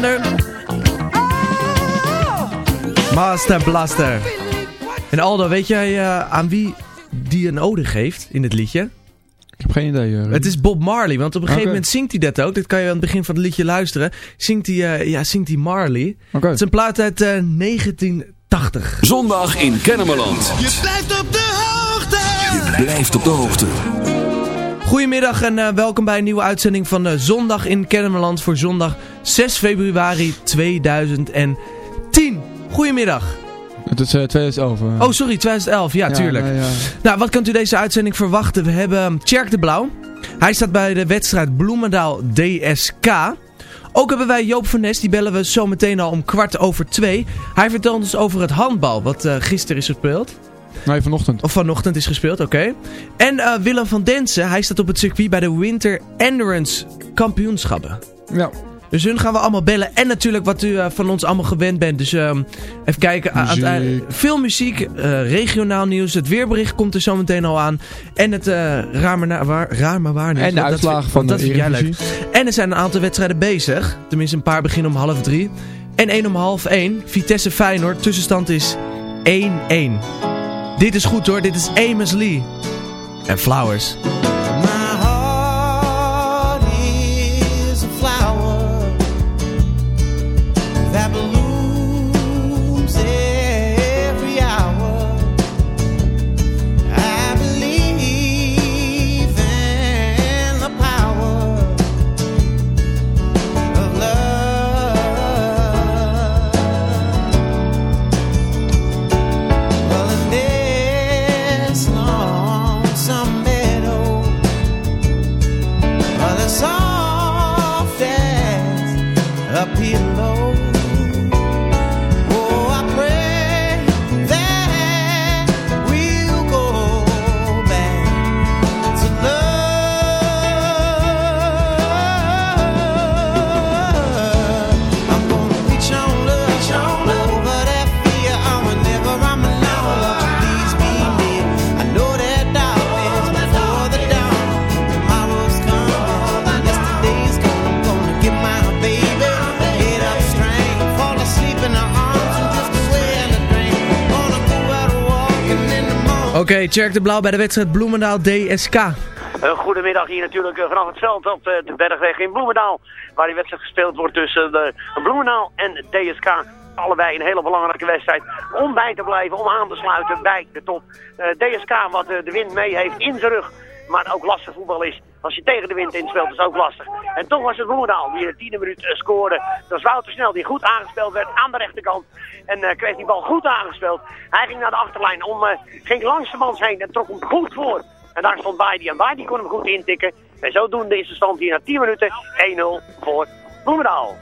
Thunder. Master Blaster. En Aldo, weet jij eh, aan wie die een ode geeft in het liedje? Ik heb geen idee. Het is Bob Marley, want op een gegeven moment zingt hij dat ook. Dit kan je aan het begin van het liedje luisteren. Zingt hij, eh, ja, zingt hij Marley. Het is een plaat uit eh, 1980. Zondag in Kennemerland. Je blijft op de hoogte. Je blijft op de hoogte. Goedemiddag en welkom bij een nieuwe uitzending van Zondag in Kennemerland voor zondag 6 februari 2010. Goedemiddag. Het is uh, 2011. Oh, sorry, 2011. Ja, ja tuurlijk. Ja. Nou, wat kunt u deze uitzending verwachten? We hebben Tjerk de Blauw. Hij staat bij de wedstrijd Bloemendaal DSK. Ook hebben wij Joop van Nes, die bellen we zo meteen al om kwart over twee. Hij vertelt ons over het handbal, wat uh, gisteren is gespeeld. Nee, vanochtend. Of vanochtend is gespeeld, oké. Okay. En uh, Willem van Densen, hij staat op het circuit bij de Winter Endurance kampioenschappen. Ja. Dus hun gaan we allemaal bellen. En natuurlijk wat u uh, van ons allemaal gewend bent. Dus uh, even kijken. Veel muziek. Uh, regionaal nieuws. Het weerbericht komt er zo meteen al aan. En het raar maar, waar, raar maar waar nieuws. En de uitslagen van dat de vind jij leuk. En er zijn een aantal wedstrijden bezig. Tenminste een paar beginnen om half drie. En één om half één. Vitesse Feyenoord. Tussenstand is 1-1. Dit is goed hoor. Dit is Amos Lee. En Flowers. Oké, okay, de Blauw bij de wedstrijd Bloemendaal DSK. Uh, goedemiddag hier natuurlijk uh, vanaf het veld op de, de Bergweg in Bloemendaal. Waar die wedstrijd gespeeld wordt tussen de Bloemendaal en DSK. Allebei een hele belangrijke wedstrijd om bij te blijven, om aan te sluiten bij de top. DSK wat de wind mee heeft in zijn rug, maar ook lastig voetbal is. Als je tegen de wind inspeelt is ook lastig. En toch was het Bloemendaal die in de tiende minuut uh, scoorde. Dat was Wouter Snel die goed aangespeeld werd aan de rechterkant. En uh, kreeg die bal goed aangespeeld. Hij ging naar de achterlijn, om, uh, ging langs de mans heen en trok hem goed voor. En daar stond Baidi en Baidi kon hem goed intikken. En zodoende is de stand hier na 10 minuten 1-0 voor Bloemendaal.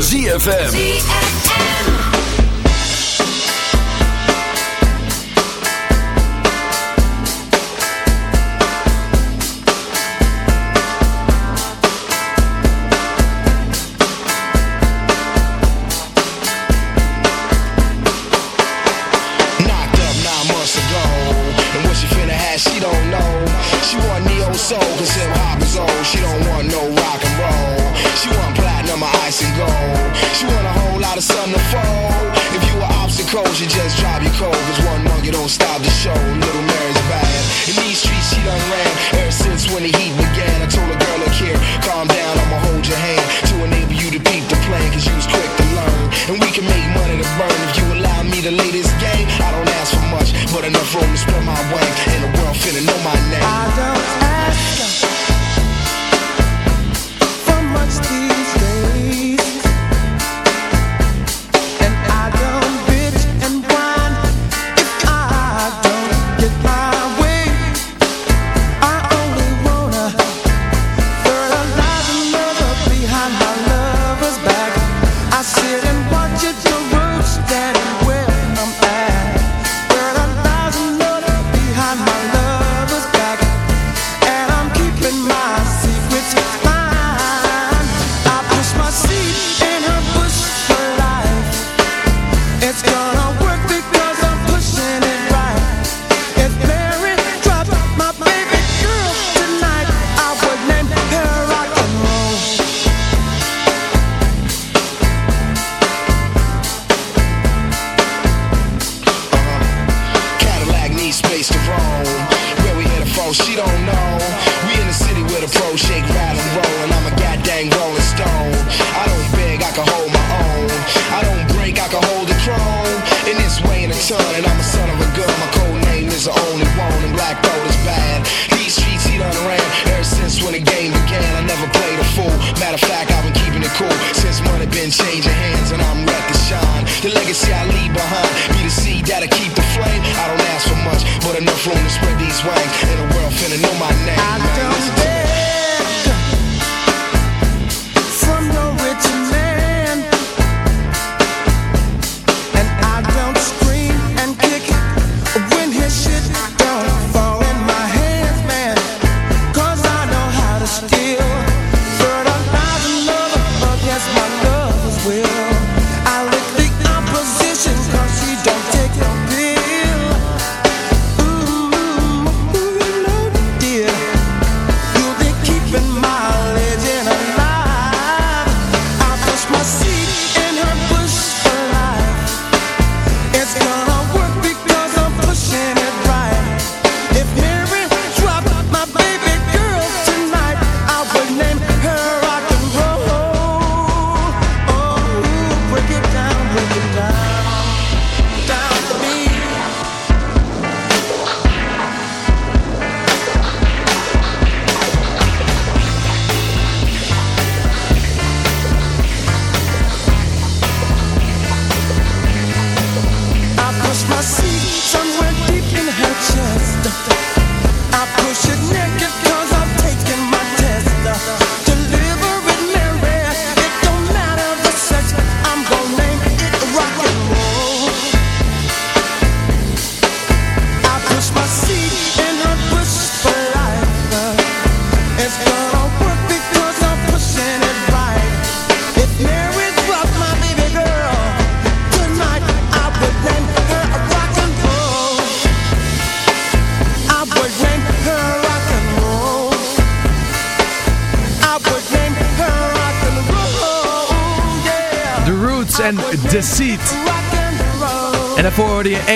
ZFM. the ladies.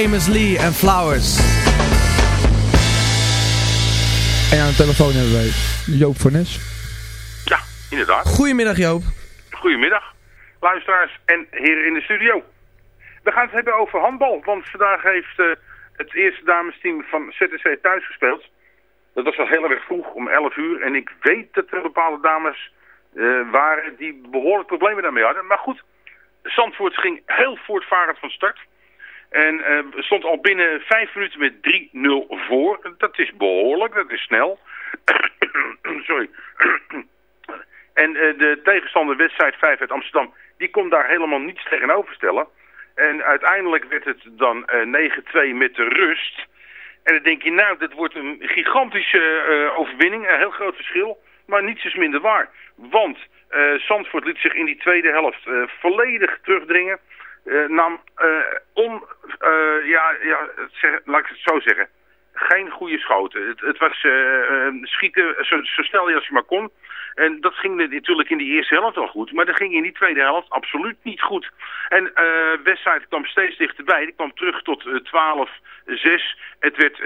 Amos Lee en Flowers. En aan de telefoon hebben wij Joop Fornes. Ja, inderdaad. Goedemiddag Joop. Goedemiddag, luisteraars en heren in de studio. We gaan het hebben over handbal, want vandaag heeft eh, het eerste damesteam van ZTC thuis gespeeld. Dat was al heel erg vroeg, om 11 uur. En ik weet dat er bepaalde dames eh, waren die behoorlijk problemen daarmee hadden. Maar goed, Zandvoort ging heel voortvarend van start. En eh, stond al binnen vijf minuten met 3-0 voor. Dat is behoorlijk, dat is snel. Sorry. en eh, de tegenstander wedstrijd 5 uit Amsterdam, die kon daar helemaal niets tegenover stellen. En uiteindelijk werd het dan eh, uh, 9-2 met de rust. En dan denk je, nou, dat wordt een gigantische overwinning. Een heel groot verschil, maar niets is minder waar. Want Zandvoort liet zich in die tweede helft volledig terugdringen uh, nam eh, on, eh, ja, ja laat ik het zo zeggen, geen goede schoten. Het, het was schieten zo, zo, snel als je maar kon. En dat ging natuurlijk in de eerste helft al goed, maar dat ging in die tweede helft absoluut niet goed. En wedstrijd kwam steeds dichterbij. Die kwam terug tot 12-6. Het werd 12-7.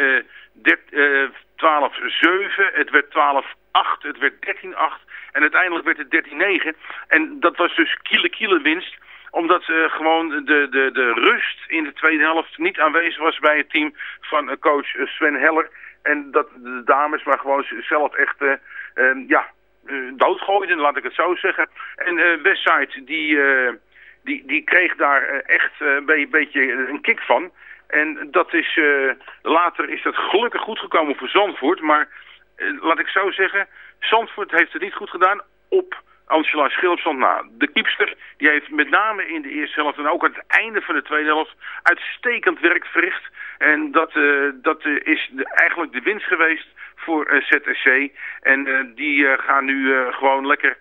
Het werd 12-8. Het werd 13-8. En uiteindelijk werd het 13-9. En dat was dus kiele kiele winst omdat uh, gewoon de, de, de rust in de tweede helft niet aanwezig was bij het team van uh, coach Sven Heller. En dat de dames maar gewoon zelf echt uh, ja, doodgooiden, laat ik het zo zeggen. En Westside die, die, die kreeg daar echt een beetje een kick van. En dat is, later is dat gelukkig goed gekomen voor Zandvoort. Maar laat ik zo zeggen, Zandvoort heeft het niet goed gedaan op Angela Schilpsand na. De kiepster die heeft met name in de eerste helft en ook aan het einde van de tweede helft uitstekend werk verricht. En dat, uh, dat uh, is eigenlijk de winst geweest voor uh, ZSC. En die gaan nu gewoon lekker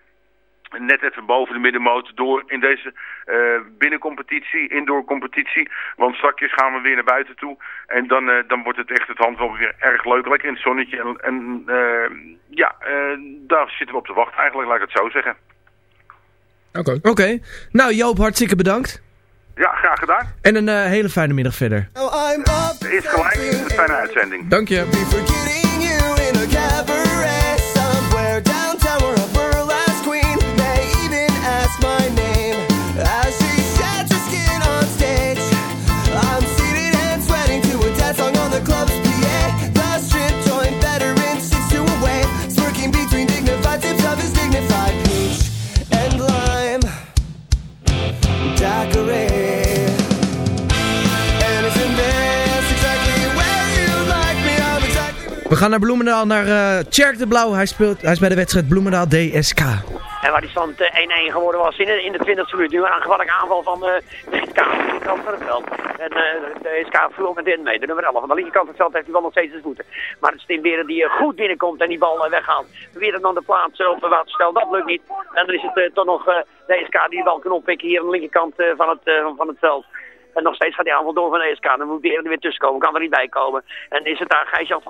net even boven de middenmoot door in deze uh, binnencompetitie, indoor competitie. Want straks gaan we weer naar buiten toe. En dan, uh, dan wordt het echt het handbal weer erg leuk. Lekker in het zonnetje. En, en uh, ja, daar zitten we op te wachten eigenlijk, laat ik het zo zeggen. Oké. Okay. Oké. Nou Joop, hartstikke bedankt. Ja, graag gedaan. En een hele fijne middag verder. Is gelijk, een fijne uitzending. Dank je. We gaan naar Bloemendaal, naar uh, de Blauw. Hij, speelt, hij is bij de wedstrijd Bloemendaal DSK. En waar die stand 1-1 uh, geworden was in, in de 20e minuut. Nu een aangevallige aanval van uh, de SK aan de kant van het veld. En uh, de SK vloog meteen mee. De nummer 11 van de linkerkant van het veld heeft hij wel nog steeds de voeten. Maar het is Tim Beren die goed binnenkomt en die bal weghaalt. Weer dan de plaats op de waterstel. Dat lukt niet. En dan is het toch nog de SK die de bal kan oppikken hier aan de linkerkant van, het, van het veld. En nog steeds gaat die aanval door van de ESK. Dan moet Beren er weer tussenkomen. Kan er niet bij komen. En is het daar Gijs-Jan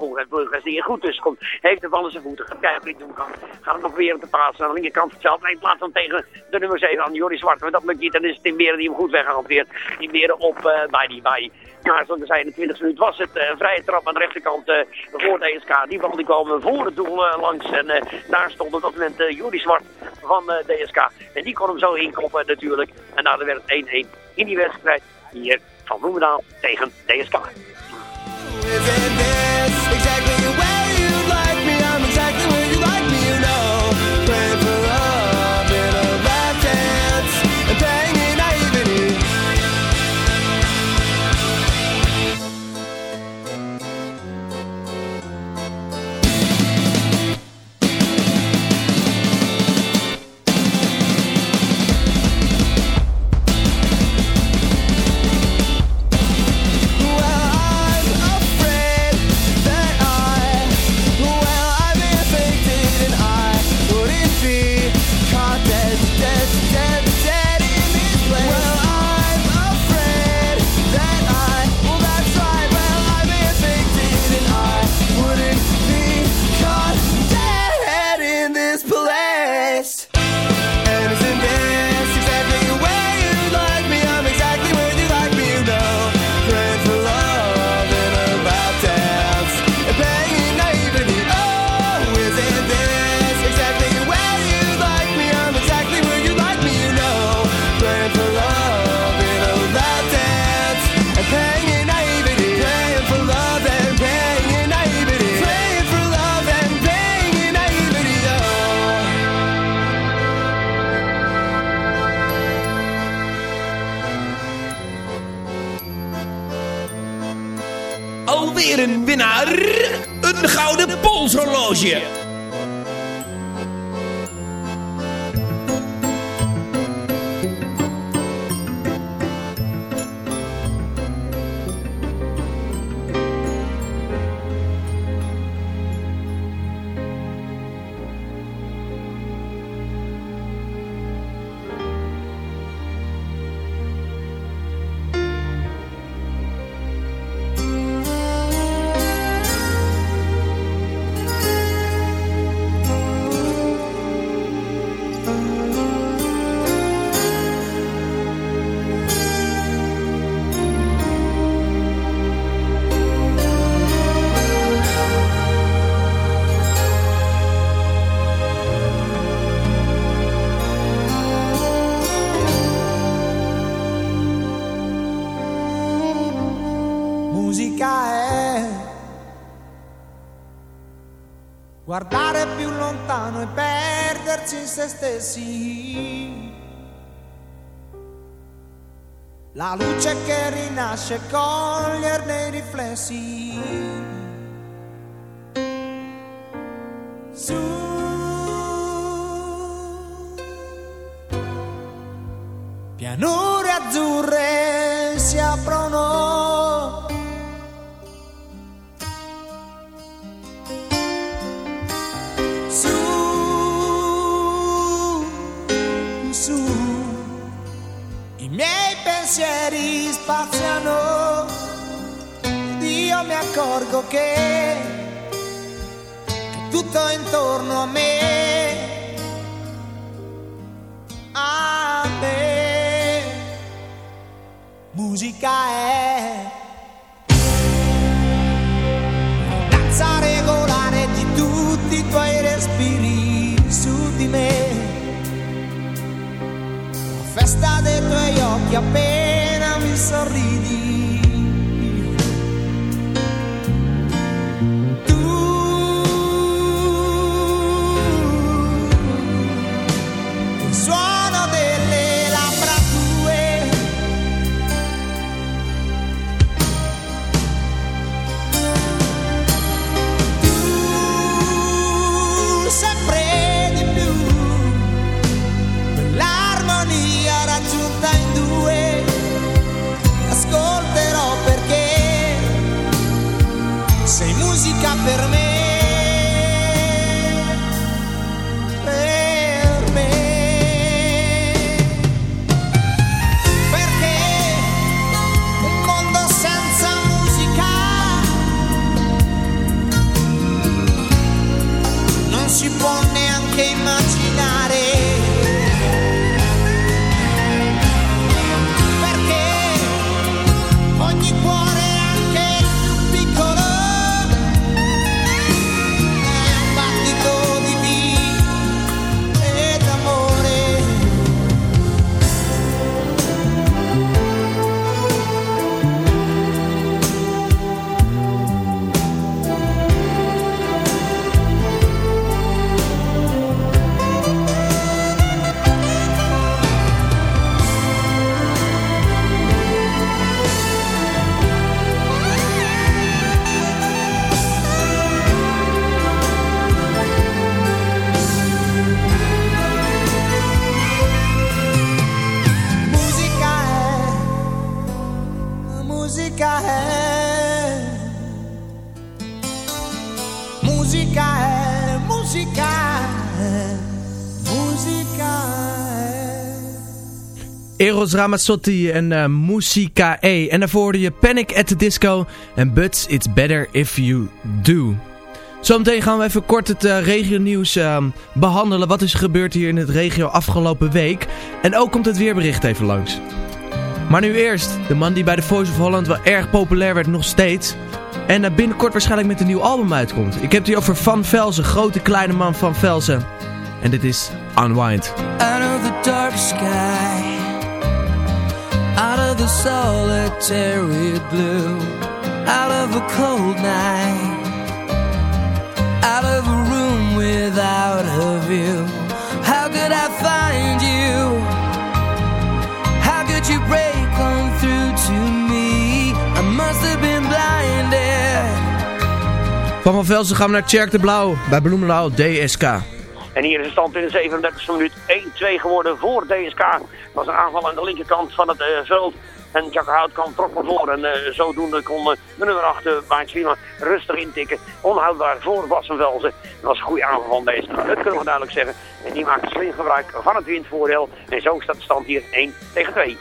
die er goed tussenkomt. Heeft de in zijn voeten. Gaat kijken hij doen kan. Gaat hem nog weer te passen aan de linkerkant van het veld. In plaats van tegen de nummer 7 aan Joris Zwart. Maar dat lukt niet. Dan is het Tim Beren die hem goed weghaalt weer. Die Beren op uh, bij die. Bij. Maar zoals we zeiden, in de 20 minuut was het uh, vrije trap aan de rechterkant uh, voor de ESK. Die bal die voor het doel langs. En daar stond op dat moment uh, Zwart van de DSK. En die kon hem zo inkoppen natuurlijk. En daar werd het 1-1 in die wedstrijd hier van Bloemendaal tegen DSK. Yeah. Stessi. La luce che rinasce, coglierne i riflessi. Intorno a me, a me, musica è. Danza regolare di tutti i tuoi respiri su di me festa dei tuoi occhi appena mi sorridi. Eros Ramazzotti en eh Musica E. En daarvoor hoorde je Panic at the Disco en But It's Better If You Do. Zometeen gaan we even kort het uh, regionieuws uh, behandelen. Wat is gebeurd hier in het regio afgelopen week. En ook komt het weerbericht even langs. Maar nu eerst, de man die bij de Voice of Holland wel erg populair werd nog steeds. En binnenkort waarschijnlijk met een nieuw album uitkomt. Ik heb het hier over Van Velzen, grote kleine man Van Velzen. En dit is Unwind. Out of the dark sky Out of the solitary blue Out of a cold night Out of a room without a view How could I find Van Van Velzen gaan we naar Tjerk de Blauw bij Bloemendaal DSK. En hier is de stand in de 37e minuut 1-2 geworden voor DSK. Dat was een aanval aan de linkerkant van het uh, veld. En Jack Houtkamp trok naar voren. En uh, zodoende kon uh, de nummer 8, uh, rustig intikken. Onhoudbaar voor Wassenvelzen. Dat was een goede aanval van deze. Dat kunnen we duidelijk zeggen. En die maakte slim gebruik van het windvoordeel. En zo staat de stand hier 1 tegen 2.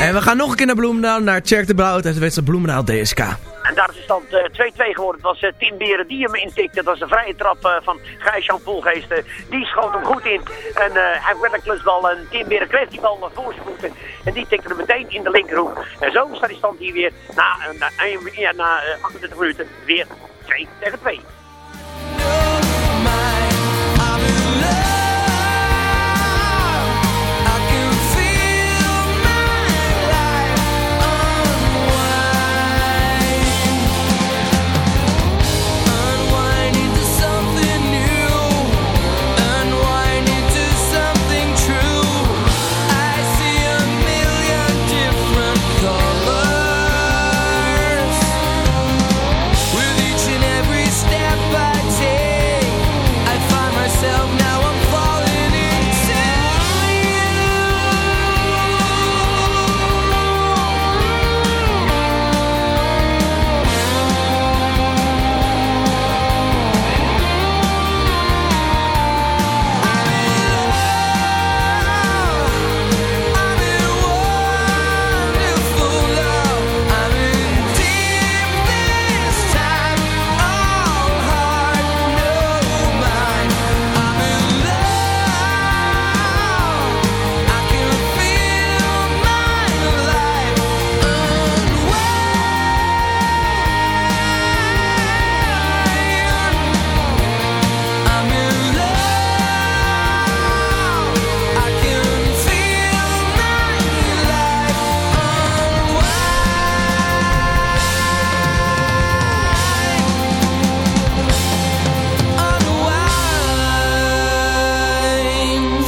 En we gaan nog een keer naar Bloemendaal, naar Tjerk de Blauw uit de wedstrijd Bloemendaal DSK. Daar is de stand 2-2 geworden. Het was Tim Beren die hem intikte. Dat was een vrije trap van Gijs-Jan Poelgeest. die schoot hem goed in. En hij werd een klusbal. En Tim Beren kreeg die bal voor zijn voeten. En die tikte hem meteen in de linkerhoek. En zo staat die stand hier weer na, na, na 28 minuten weer 2 tegen 2.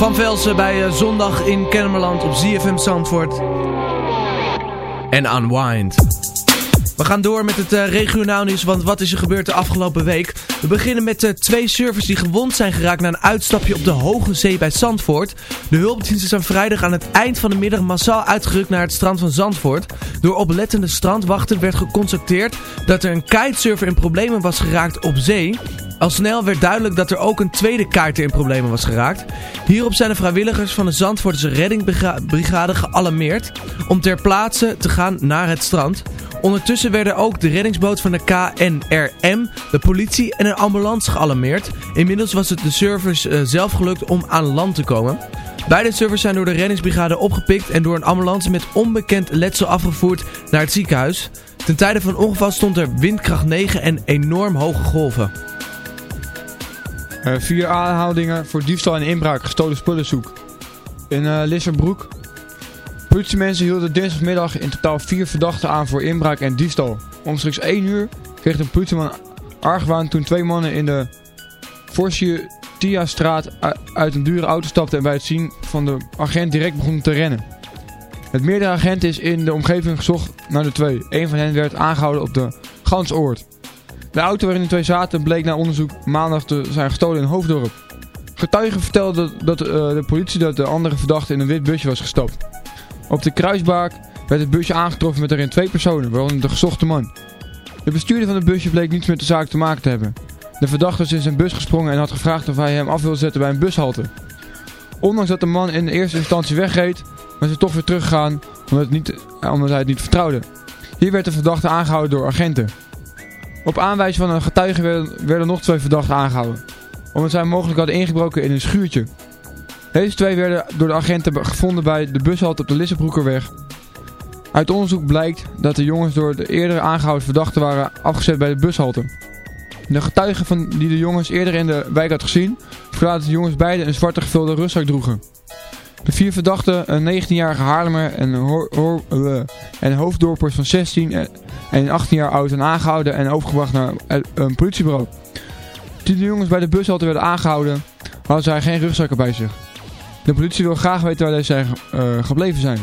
Van Velsen bij uh, zondag in Kennemerland op ZFM Zandvoort. En Unwind. We gaan door met het uh, regionaal nieuws, want wat is er gebeurd de afgelopen week? We beginnen met uh, twee surfers die gewond zijn geraakt na een uitstapje op de Hoge Zee bij Zandvoort. De hulpdiensten zijn vrijdag aan het eind van de middag massaal uitgerukt naar het strand van Zandvoort. Door oplettende strandwachten werd geconstateerd dat er een kitesurfer in problemen was geraakt op zee. Al snel werd duidelijk dat er ook een tweede kaarter in problemen was geraakt. Hierop zijn de vrijwilligers van de Zandvoortse reddingbrigade gealarmeerd om ter plaatse te gaan naar het strand. Ondertussen werden ook de reddingsboot van de KNRM, de politie en een ambulance gealarmeerd. Inmiddels was het de servers uh, zelf gelukt om aan land te komen. Beide servers zijn door de reddingsbrigade opgepikt en door een ambulance met onbekend letsel afgevoerd naar het ziekenhuis. Ten tijde van ongeval stond er windkracht 9 en enorm hoge golven. Uh, vier aanhoudingen voor diefstal en inbraak, gestolen spullenzoek. In uh, Lisserbroek. Politiemensen hielden dinsdagmiddag in totaal vier verdachten aan voor inbraak en diefstal. Omstreeks 1 uur kreeg een politieman argwaan toen twee mannen in de Forsia-straat uit een dure auto stapten en bij het zien van de agent direct begonnen te rennen. Het meerdere agent is in de omgeving gezocht naar de twee. Een van hen werd aangehouden op de Gansoord. De auto waarin de twee zaten bleek na onderzoek maandag te zijn gestolen in Hoofddorp. Getuigen vertelden dat, uh, de politie dat de andere verdachte in een wit busje was gestapt. Op de kruisbaak werd het busje aangetroffen met erin twee personen, waaronder de gezochte man. De bestuurder van het busje bleek niets met de zaak te maken te hebben. De verdachte was in zijn bus gesprongen en had gevraagd of hij hem af wilde zetten bij een bushalte. Ondanks dat de man in eerste instantie wegreed, was hij toch weer teruggegaan omdat, omdat hij het niet vertrouwde. Hier werd de verdachte aangehouden door agenten. Op aanwijzing van een getuige werden, nog twee verdachten aangehouden. Omdat zij mogelijk hadden ingebroken in een schuurtje. Deze twee werden door de agenten gevonden bij de bushalte op de Lissebroekerweg. Uit onderzoek blijkt dat de jongens door de eerdere aangehouden verdachten waren afgezet bij de bushalte. De getuige van die de jongens eerder in de wijk had gezien, verklaarde dat de jongens beide een zwarte gevulde rugzak droegen. De vier verdachten, een 19-jarige Haarlemmer en een, en hoofddorpers van 16 en 18 jaar oud, zijn aangehouden en overgebracht naar een politiebureau. Toen de jongens bij de bushalte werden aangehouden, hadden zij geen rugzakken bij zich. De politie wil graag weten waar deze uh, gebleven zijn.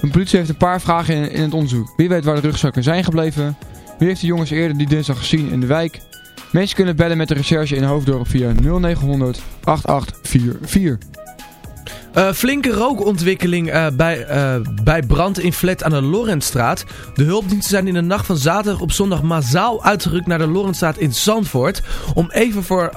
De politie heeft een paar vragen in, in het onderzoek. Wie weet waar de rugzakken zijn gebleven? Wie heeft de jongens eerder die dinsdag gezien in de wijk? Mensen kunnen bellen met de recherche in Hoofddorp via 0900 8844. Uh, flinke rookontwikkeling uh, bij, uh, bij brand in flat aan de Lorentstraat. De hulpdiensten zijn in de nacht van zaterdag op zondag massaal uitgerukt naar de Lorentstraat in Zandvoort. Om even voor,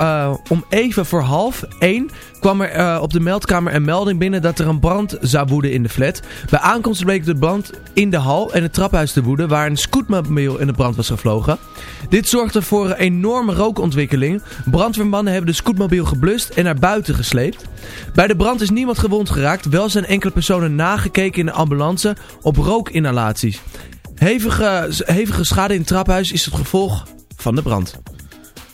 om even voor half één kwam er eh, op de meldkamer een melding binnen dat er een brand zou woeden in de flat. Bij aankomst bleek de brand in de hal en het traphuis te woeden waar een scootmobiel in de brand was gevlogen. Dit zorgde voor een enorme rookontwikkeling. Brandweermannen hebben de scootmobiel geblust en naar buiten gesleept. Bij de brand is niemand gewond geraakt, wel zijn enkele personen nagekeken in de ambulance op rookinhalaties. Hevige, hevige schade in het traphuis is het gevolg van de brand.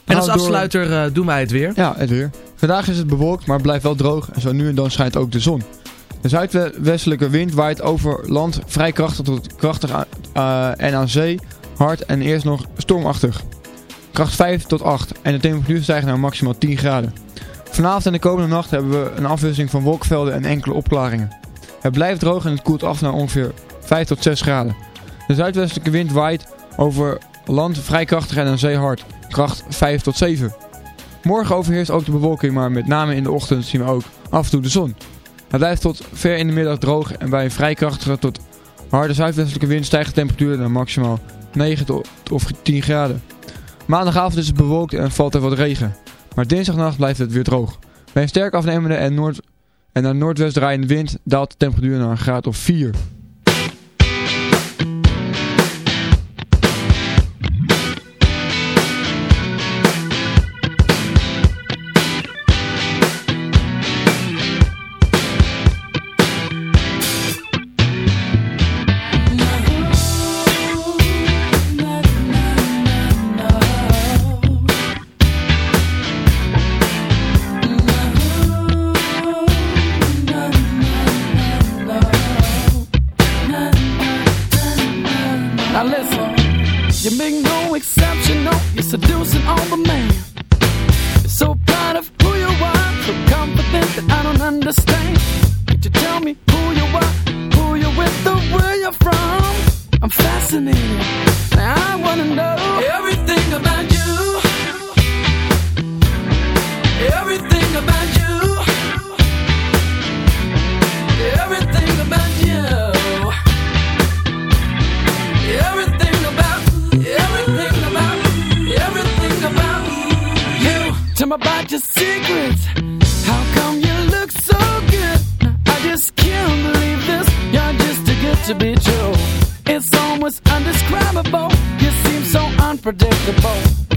En als Nou, door- afsluiter eh, doen wij het weer. Ja, het weer. Vandaag is het bewolkt, maar het blijft wel droog en zo nu en dan schijnt ook de zon. De zuidwestelijke wind waait over land vrij krachtig tot krachtig eh, en aan zee hard en eerst nog stormachtig. Kracht 5 tot 8 en de temperatuur stijgt naar maximaal 10 graden. Vanavond en de komende nacht hebben we een afwisseling van wolkenvelden en enkele opklaringen. Het blijft droog en het koelt af naar ongeveer 5 tot 6 graden. De zuidwestelijke wind waait over land vrij krachtig en aan zee hard. Kracht 5 tot 7. Morgen overheerst ook de bewolking, maar met name in de ochtend zien we ook af en toe de zon. Het blijft tot ver in de middag droog en bij een vrij krachtige tot harde zuidwestelijke wind stijgt de temperatuur naar maximaal 9 tot of 10 graden. Maandagavond is het bewolkt en valt er wat regen. Maar dinsdagnacht blijft het weer droog. Bij een sterk afnemende en, noord en naar noordwest draaiende wind daalt de temperatuur naar een graad of 4.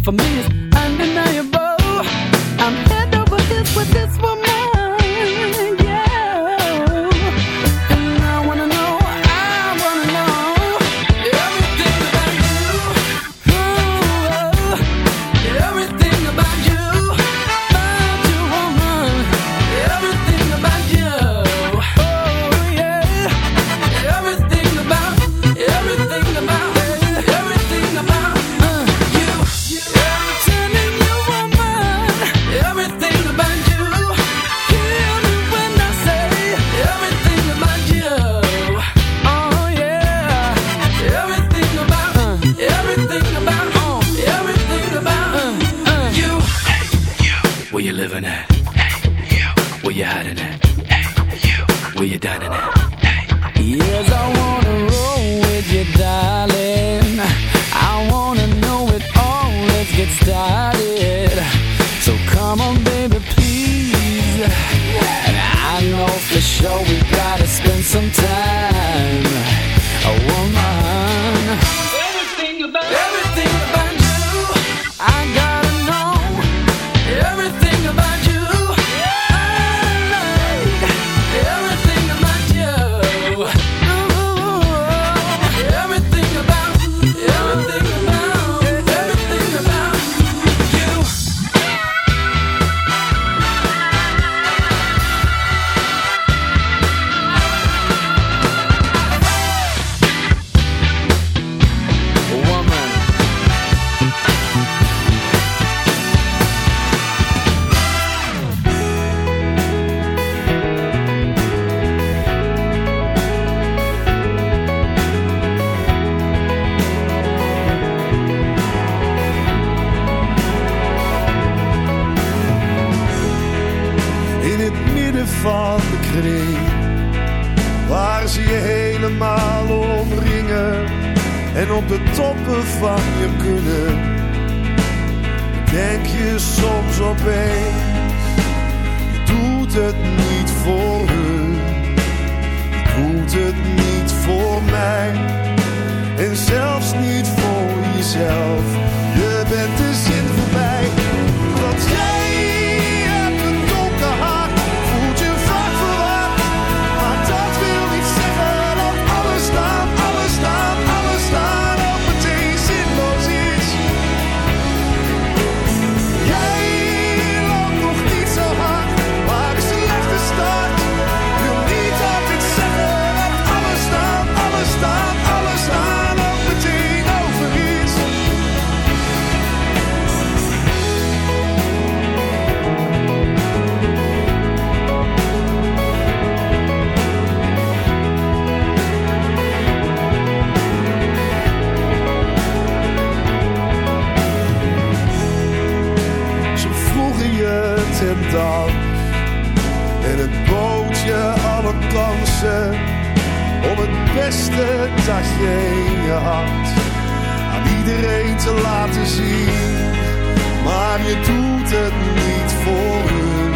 For me, it's undeniable. Van je kunnen. Denk je soms opeens, je doet het niet beste dat je in je had aan iedereen te laten zien. Maar je doet het niet voor hun,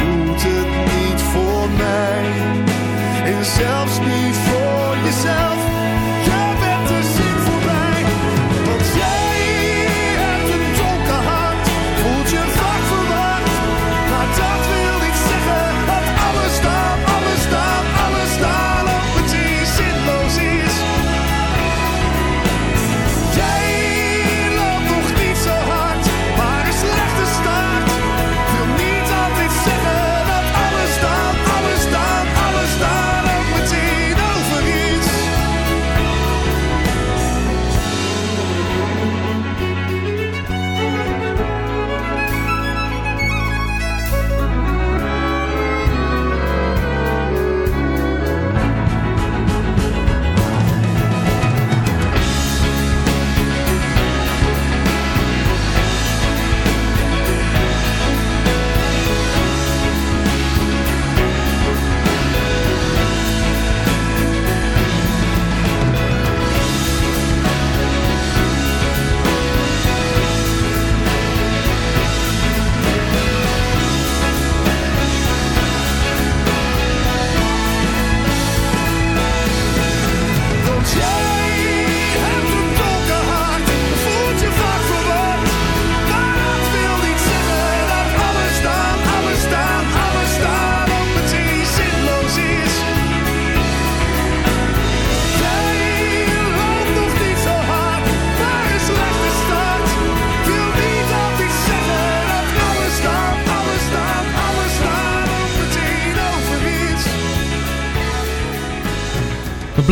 doet het niet voor mij en zelfs niet voor jezelf.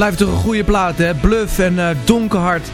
Blijft toch een goede plaat, hè? Bluff en eh Donkerhart.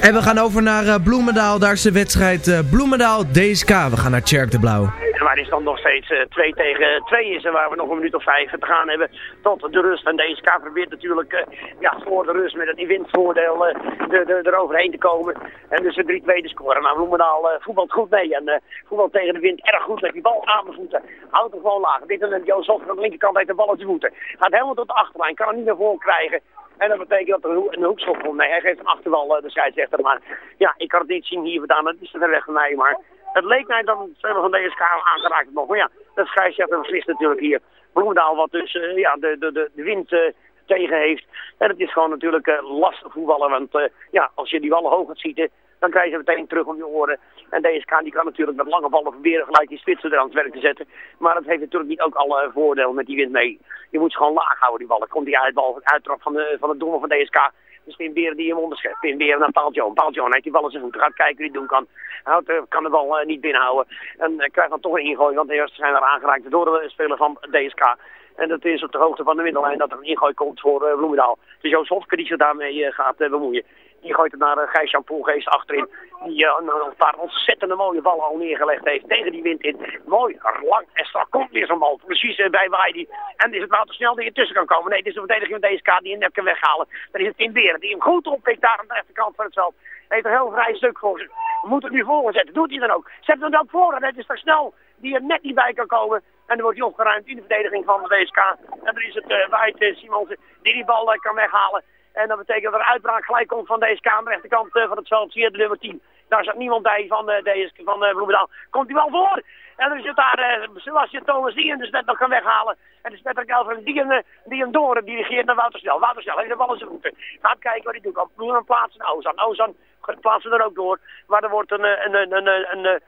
En we gaan over naar eh, Bloemendaal. Daar is de wedstrijd eh, Bloemendaal DSK. We gaan naar Tjerk de Blauw. En waar is dan nog steeds 2 tegen 2 is en waar we nog een minuut of vijf te gaan hebben tot de rust. En DSK probeert natuurlijk eh, ja, voor de rust met het winstvoordeel eh, de, de, eroverheen te komen. En dus een 3-2 te scoren. Nou, Bloemendaal eh, voetbalt goed mee en eh voetbalt tegen de wind erg goed. Met die bal aan de voeten. Houdt hem gewoon laag. Dit en Joost aan de linkerkant heeft de bal op zijn voeten. Gaat helemaal tot de achterlijn. Kan hem niet naar voren krijgen. En dat betekent dat er een ho- een hoekschop komt. Nee, hij geeft een achterbal eh, de scheidsrechter. Maar ja, ik kan het niet zien hier vandaan. Het is er recht van mij. Maar het leek mij dat het speler van DSK aangeraakt nog. Maar ja, dat scheidsrechter beslist natuurlijk hier. Bloemendaal wat dus eh, ja, de, de, de, wind eh, tegen heeft. En het is gewoon natuurlijk eh, lastig voetballen. Want ja, als je die ballen hoog gaat schieten, dan krijg je meteen terug om je oren. En DSK die kan natuurlijk met lange ballen proberen gelijk die spitsen er aan het werk te zetten. Maar dat heeft natuurlijk niet ook alle voordelen met die wind mee. Je moet ze gewoon laag houden die ballen. Komt die uitbal, uittrap van, de, van het doel van DSK. Dus Pim Beren die hem onderschept. Pim Beren naar Paul John. Paul John heeft die bal in zijn. Gaat kijken wie hij doen kan. Hij houdt, eh, kan de bal eh, niet binnenhouden. En eh, krijgt dan toch een ingooi. Want de eerste zijn er aangeraakt door de speler van DSK. En dat is op de hoogte van de middellijn dat er een ingooi komt voor eh, Bloemendaal. Dus Joost Hofke die zich daarmee gaat eh, bemoeien. Die gooit het naar uh, Gijs Jan Poelgeest achterin. Die eh, een, paar ontzettende mooie ballen al neergelegd heeft tegen die wind in. Mooi, lang en strak komt weer zo'n bal. Precies eh, bij Waidi. En is het Wouter Snel die ertussen kan komen. Nee, het is de verdediging van DSK die hem net kan weghalen. Dan is het Tim Beren die hem goed oppikt daar aan de rechterkant van het veld. Heeft een heel vrij stuk voor zich. Moet het nu voorzetten. Doet hij dan ook. Zet hem dan voor. En het is toch snel die er net niet bij kan komen. En dan wordt hij opgeruimd in de verdediging van de DSK. En dan is het uh, Simonsen die die bal kan weghalen. En dat betekent dat er uitbraak gelijk komt van DSK aan de rechterkant uh, van het veld. Via de nummer 10. Daar zat niemand bij van, uh, DSK, van uh, Bloemendaal. Komt hij wel voor. En dan zit daar Sebastian Thomas die hem dus net nog kan weghalen. En de Patrick Elver die hem, die hem door dirigeert naar Wouter Snel. Wouter Snel heeft de bal in. Gaat kijken wat hij doet. Kan ploegen plaatsen Ozan. Ozan plaatsen er ook door. Maar er wordt een, een, een, een, een, een,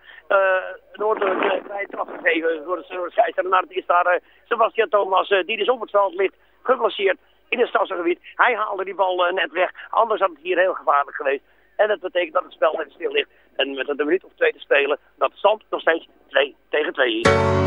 een ordelijke vrije trap gegeven voor de scheidsrechter. Het is daar Sebastian Thomas die dus op het veld ligt gepasseerd in het stadsgebied. Hij haalde die bal net weg. Anders had het hier heel gevaarlijk geweest. En dat betekent dat het spel net stil ligt. En met een minuut of twee te spelen, dat stand nog steeds 2 tegen 2 is.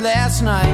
Last night.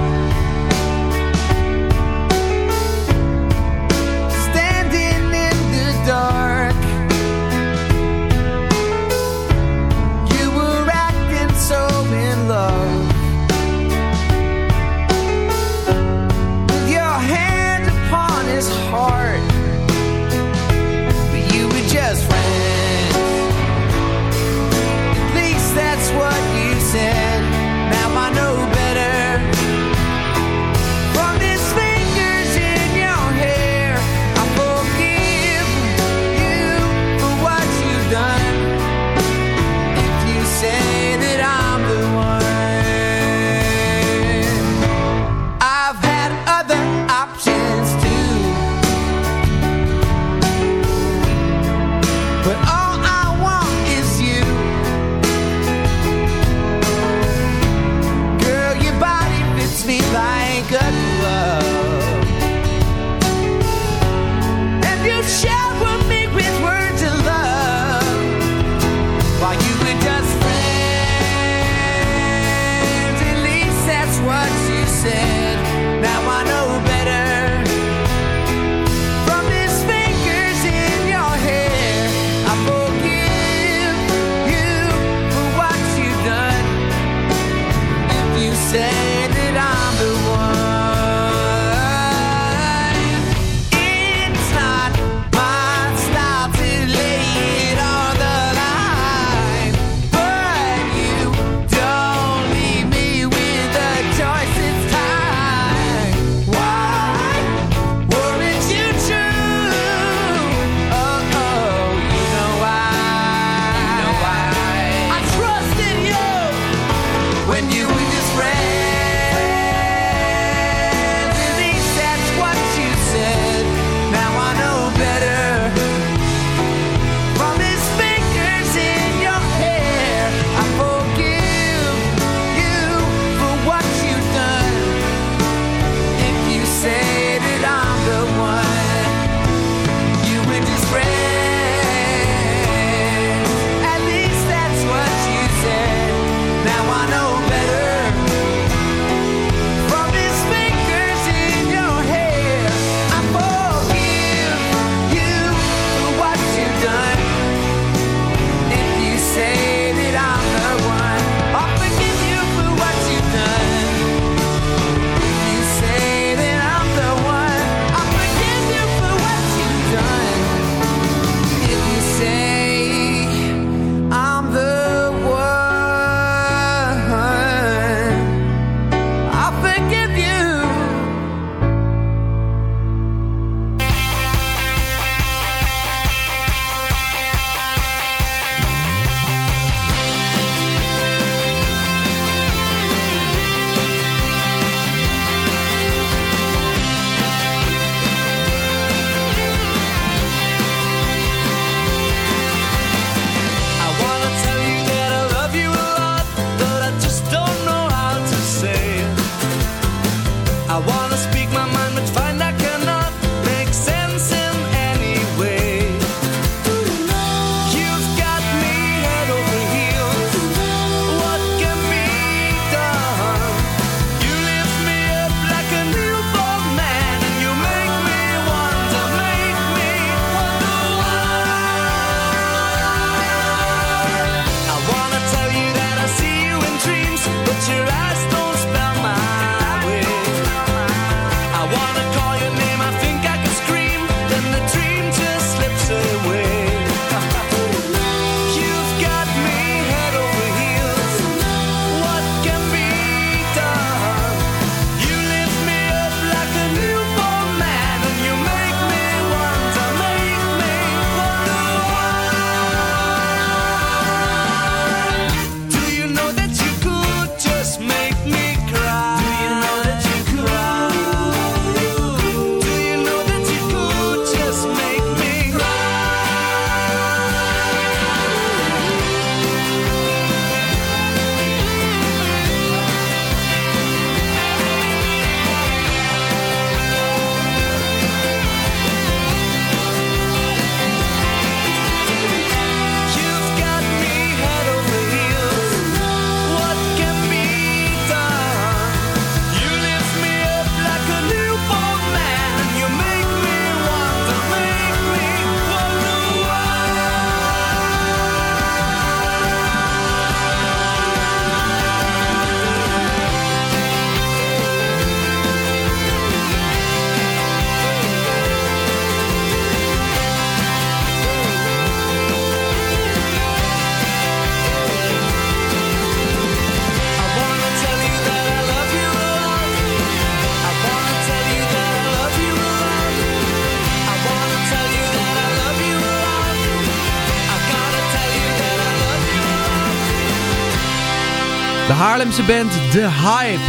Haarlemse band The Hype.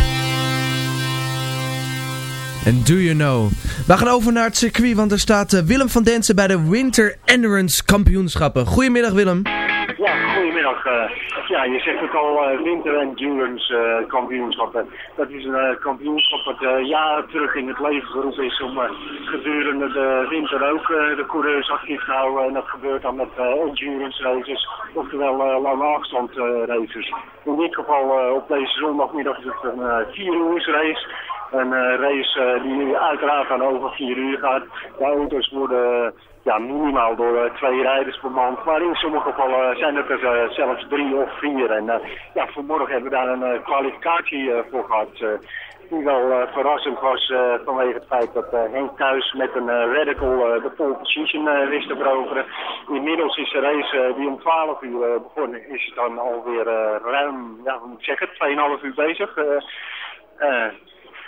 En do you know? We gaan over naar het circuit, want er staat eh, Willem van Densen bij de Winter Endurance Kampioenschappen. Goedemiddag Willem. Goedemiddag. Eh, ja, je zegt het al, eh, Winter Endurance kampioenschappen. Dat is een eh, kampioenschap dat jaren terug in het leven geroepen is om gedurende de winter ook de coureurs actief te houden. En dat gebeurt dan met endurance races, oftewel lange afstand races. In dit geval op deze zondagmiddag is het een uh, 4 uur race. Een race die nu uiteraard aan over 4 uur gaat. De auto's worden ja, minimaal door eh, twee rijders bemand. Maar in sommige gevallen zijn het er eh, zelfs drie of vier. En eh, ja, vanmorgen hebben we daar een eh, kwalificatie eh, voor gehad. eh, die wel eh, verrassend was eh, vanwege het feit dat eh, Henk Thuis met een eh, radical eh, de pole position eh, wist te veroveren. Inmiddels is de race eh, die om 12 uur eh, begonnen, is dan alweer eh, ruim, ja, moet ik zeggen, 2,5 uur bezig.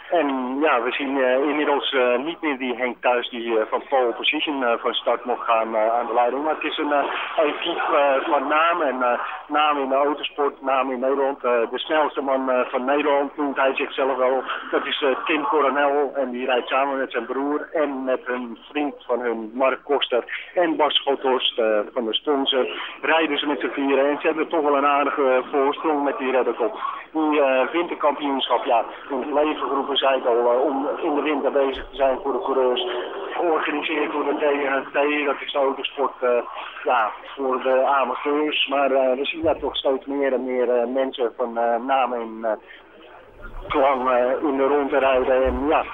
En ja, we zien eh, inmiddels eh, niet meer die Henk Thuis die eh, van pole position van start mocht gaan aan de leiding. Maar het is een equipe van naam en naam in de autosport, naam in Nederland. De snelste man van Nederland noemt hij zichzelf wel. Dat is Tim Coronel en die rijdt samen met zijn broer en met een vriend van hun, Mark Koster en Bas Schothorst van de sponsor. Rijden ze met z'n vieren en ze hebben toch wel een aardige voorsprong met die Red Bull. Die winterkampioenschap, ja, in het leven geroepen ik al, eh, om in de winter bezig te zijn voor de coureurs. Georganiseerd door de DNT, dat is de autosport eh, ja, voor de amateurs. Maar eh, we zien daar toch steeds meer en meer mensen van naam eh, klang in de ronde rijden. En ja,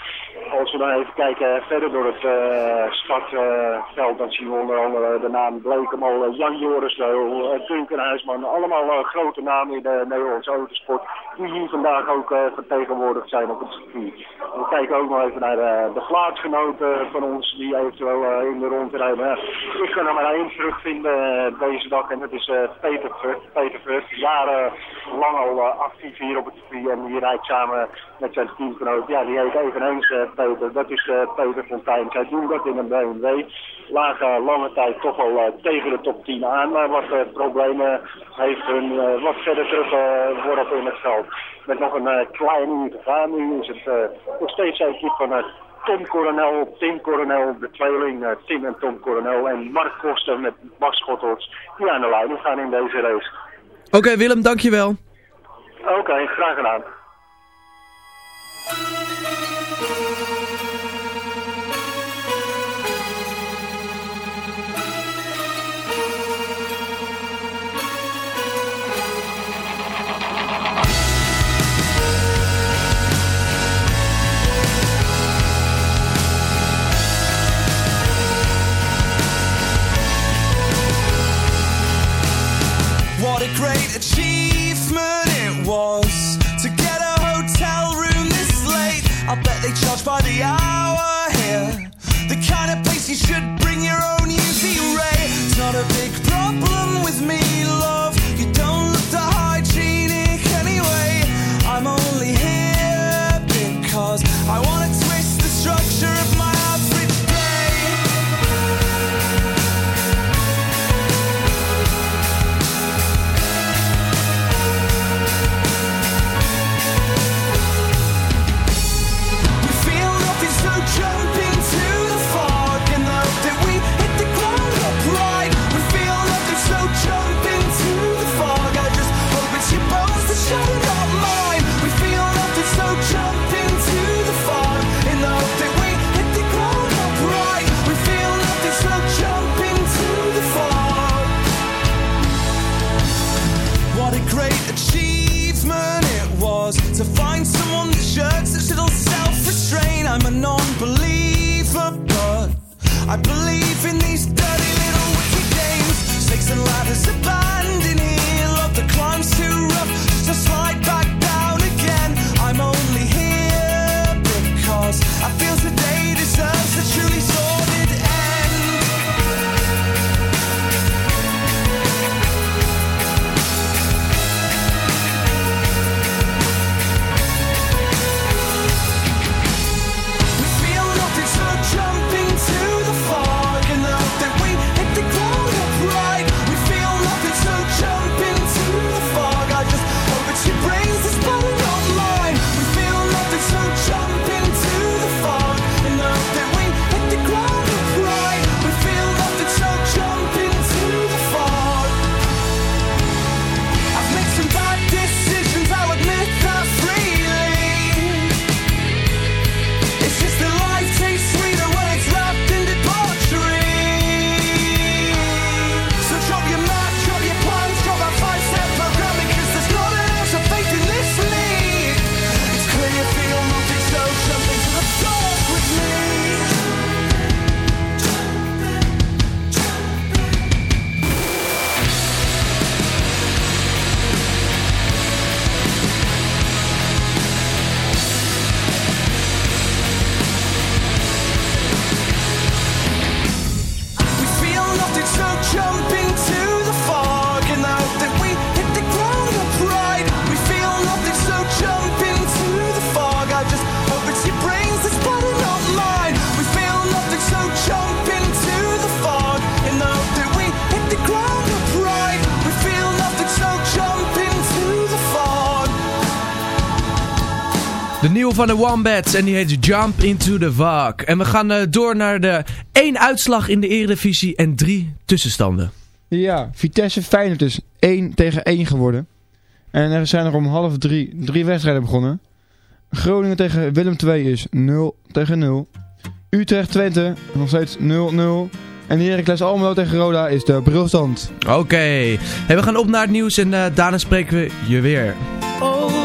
als we dan even kijken verder door het eh startveld, dan zien we onder andere de naam Blekemolen, Jan Joris Leul, uh, Duncan Huisman. Allemaal eh, grote namen in de Nederlandse autosport die hier vandaag ook eh, vertegenwoordigd zijn op het circuit. We kijken ook nog even naar eh, de plaatsgenoten van ons die eventueel eh, in de ronde rijden. Ja, ik kan er maar één terugvinden eh, deze dag en dat is eh, Peter Vurt. Peter Vurt, jarenlang al eh, actief hier op het circuit en die rijdt samen met zijn teamgenoot. Ja, die heet eveneens eh, Peter. Dat is eh, Peter Fontijn. Zij doen dat in een BMW. Lagen lange tijd toch al eh, tegen de top 10 aan, maar wat problemen heeft hun wat verder terug eh, worpen in het veld. Met nog een eh, klein uur te gaan. Nu is het nog steeds een equipe van Tom Coronel, Tim Coronel, de tweeling Tim en Tom Coronel en Mark Koster met Bas Schottels die aan de leiding gaan in deze race. Oké Willem, dankjewel. Oké, graag gedaan. Thank you. Van de Wombats en die heet Jump Into The Vak. En we gaan eh, door naar de één uitslag in de Eredivisie en drie tussenstanden. Ja, Vitesse Feyenoord is 1 tegen 1 geworden. En er zijn er om half drie drie wedstrijden begonnen. Groningen tegen Willem II is 0 tegen 0. Utrecht Twente nog steeds 0-0. En Heracles Almelo tegen Roda is de brilstand. Oké, hey, we gaan op naar het nieuws en uh, daarna spreken we je weer. Oh,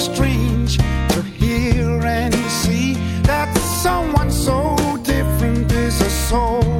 Strange to hear and see that someone so different is a soul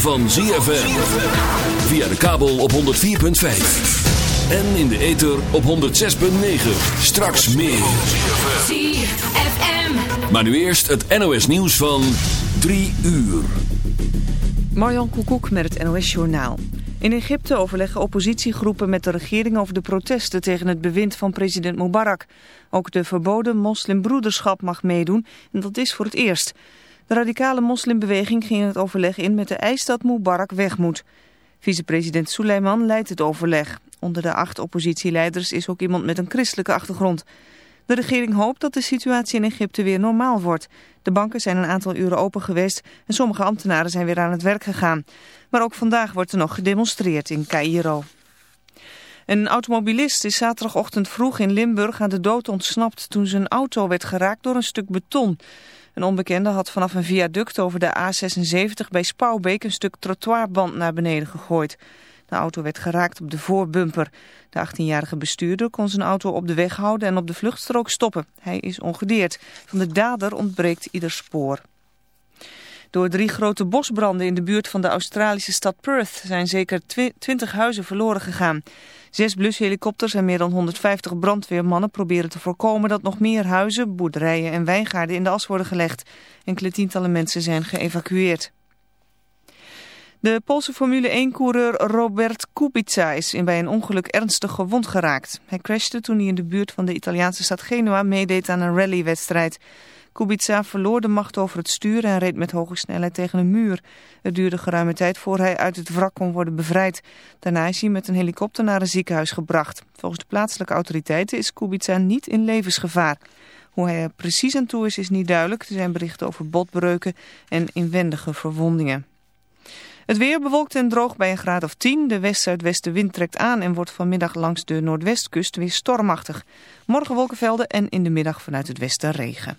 Van ZFM. Via de kabel op 104.5. En in de ether op 106.9. Straks meer. ZFM. Maar nu eerst het NOS nieuws van 3 uur. Marjan Koekoek met het NOS Journaal. In Egypte overleggen oppositiegroepen met de regering over de protesten tegen het bewind van president Mubarak. Ook de verboden moslimbroederschap mag meedoen en dat is voor het eerst. De radicale moslimbeweging ging het overleg in met de eis dat Mubarak weg moet. Vicepresident Suleiman leidt het overleg. Onder de acht oppositieleiders is ook iemand met een christelijke achtergrond. De regering hoopt dat de situatie in Egypte weer normaal wordt. De banken zijn een aantal uren open geweest en sommige ambtenaren zijn weer aan het werk gegaan. Maar ook vandaag wordt er nog gedemonstreerd in Cairo. Een automobilist is zaterdagochtend vroeg in Limburg aan de dood ontsnapt toen zijn auto werd geraakt door een stuk beton. Een onbekende had vanaf een viaduct over de A76 bij Spouwbeek een stuk trottoirband naar beneden gegooid. De auto werd geraakt op de voorbumper. De 18-jarige bestuurder kon zijn auto op de weg houden en op de vluchtstrook stoppen. Hij is ongedeerd. Van de dader ontbreekt ieder spoor. Door drie grote bosbranden in de buurt van de Australische stad Perth zijn zeker 20 huizen verloren gegaan. Zes blushelikopters en meer dan 150 brandweermannen proberen te voorkomen dat nog meer huizen, boerderijen en wijngaarden in de as worden gelegd. Enkele tientallen mensen zijn geëvacueerd. De Poolse Formule 1-coureur Robert Kubica is bij een ongeluk ernstig gewond geraakt. Hij crashte toen hij in de buurt van de Italiaanse stad Genua meedeed aan een rallywedstrijd. Kubica verloor de macht over het stuur en reed met hoge snelheid tegen een muur. Het duurde geruime tijd voor hij uit het wrak kon worden bevrijd. Daarna is hij met een helikopter naar een ziekenhuis gebracht. Volgens de plaatselijke autoriteiten is Kubica niet in levensgevaar. Hoe hij er precies aan toe is, is niet duidelijk. Er zijn berichten over botbreuken en inwendige verwondingen. Het weer bewolkt en droog bij een graad of 10. De west-zuidwestenwind trekt aan en wordt vanmiddag langs de noordwestkust weer stormachtig. Morgen wolkenvelden en in de middag vanuit het westen regen.